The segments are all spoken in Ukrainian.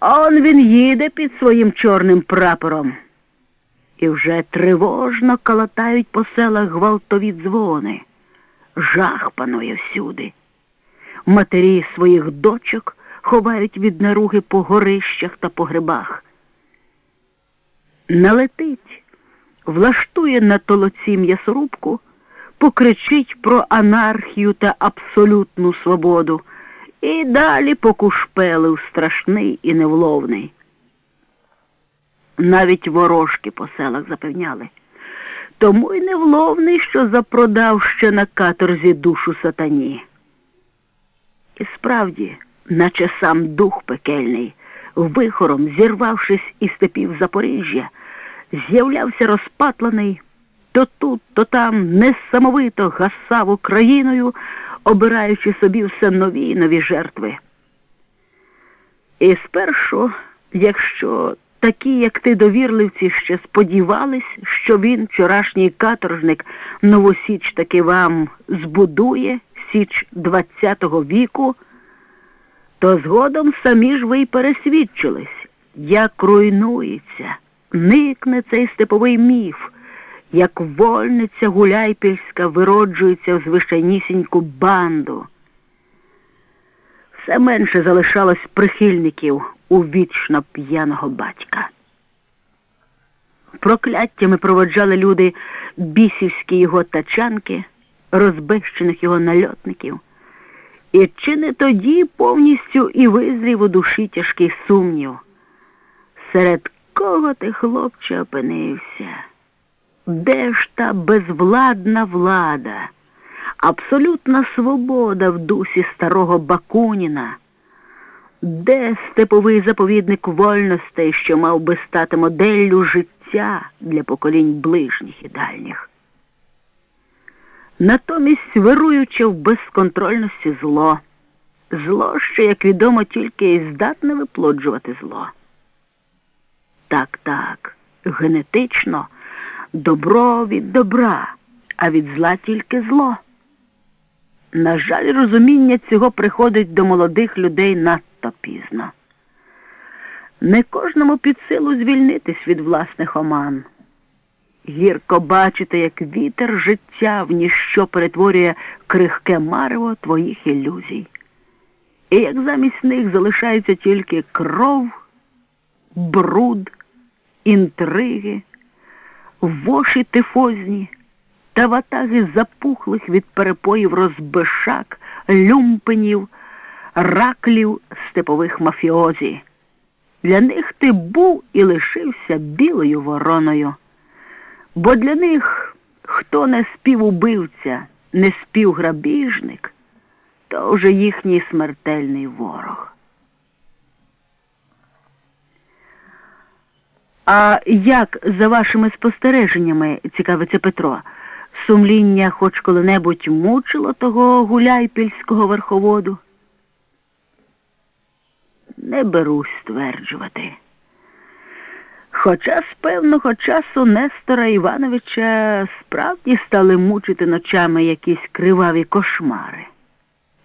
Он він їде під своїм чорним прапором. І вже тривожно калатають по селах гвалтові дзвони. Жах панує всюди. Матері своїх дочок ховають від наруги по горищах та по грибах. Налетить, влаштує на толоці м'ясорубку, покричить про анархію та абсолютну свободу і далі покушпелив страшний і невловний. Навіть ворожки по селах запевняли. Тому й невловний, що запродав ще на каторзі душу сатані. І справді, наче сам дух пекельний, вихором, зірвавшись із степів Запоріжжя, з'являвся розпатлений, то тут, то там несамовито гасав Україною, обираючи собі все нові й нові жертви. І спершу, якщо такі, як ти довірливці, ще сподівались, що він, вчорашній каторжник, новосіч таки вам збудує січ ХХ віку, то згодом самі ж ви й пересвідчились, як руйнується, никне цей степовий міф, як вольниця гуляйпільська вироджується в звичайнісіньку банду. Все менше залишалось прихильників у вічно п'яного батька. Прокляттями проводжали люди бісівські його тачанки, розбещених його нальотників. І чи не тоді повністю і визрів у душі тяжкий сумнів? Серед кого ти, хлопче, опинився? Де ж та безвладна влада, абсолютна свобода в дусі старого Бакуніна? Де степовий заповідник вольностей, що мав би стати моделлю життя для поколінь ближніх і дальніх? Натомість вируючи в безконтрольності зло, зло, що, як відомо, тільки і здатне виплоджувати зло. Так, так, генетично добро від добра, а від зла тільки зло. На жаль, розуміння цього приходить до молодих людей надто пізно. Не кожному під силу звільнитись від власних оман. Гірко бачити, як вітер життя в ніщо перетворює крихке марево твоїх ілюзій. І як замість них залишаються тільки кров, бруд, інтриги, воші тифозні та ватаги запухлих від перепоїв розбишак, люмпенів, раклів степових мафіозі. Для них ти був і лишився білою вороною. Бо для них хто не співубивця, не співграбіжник, то вже їхній смертельний ворог. А як за вашими спостереженнями, цікавиться Петро, сумління хоч коли-небудь мучило того гуляйпільського верховоду? Не берусь стверджувати. Хоча з певного часу Нестора Івановича справді стали мучити ночами якісь криваві кошмари.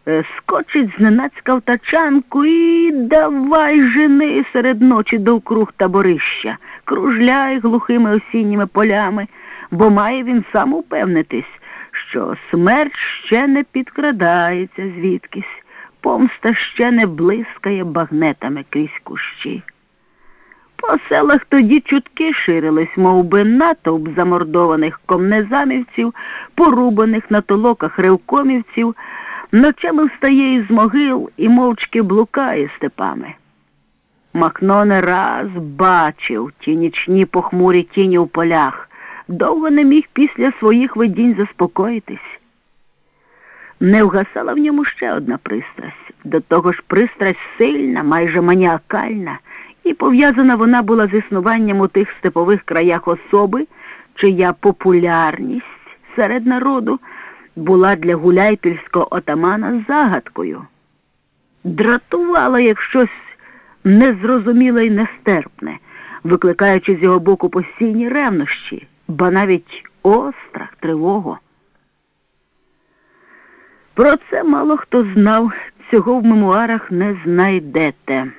Е, скочить зненацька в тачанку і давай жени серед ночі довкруг таборища, кружляй глухими осінніми полями, бо має він сам упевнитись, що смерть ще не підкрадається звідкись, помста ще не блискає багнетами крізь кущі. По селах тоді чутки ширились, мов би, натовп замордованих комнезамівців, порубаних на толоках ревкомівців, ночами встає із могил і мовчки блукає степами. Махно не раз бачив ті нічні похмурі тіні у полях, довго не міг після своїх видінь заспокоїтись. Не вгасала в ньому ще одна пристрасть, до того ж пристрасть сильна, майже маніакальна і пов'язана вона була з існуванням у тих степових краях особи, чия популярність серед народу була для гуляйпільського отамана загадкою. Дратувала як щось незрозуміле і нестерпне, викликаючи з його боку постійні ревнощі, ба навіть острах, тривогу. Про це мало хто знав, цього в мемуарах не знайдете.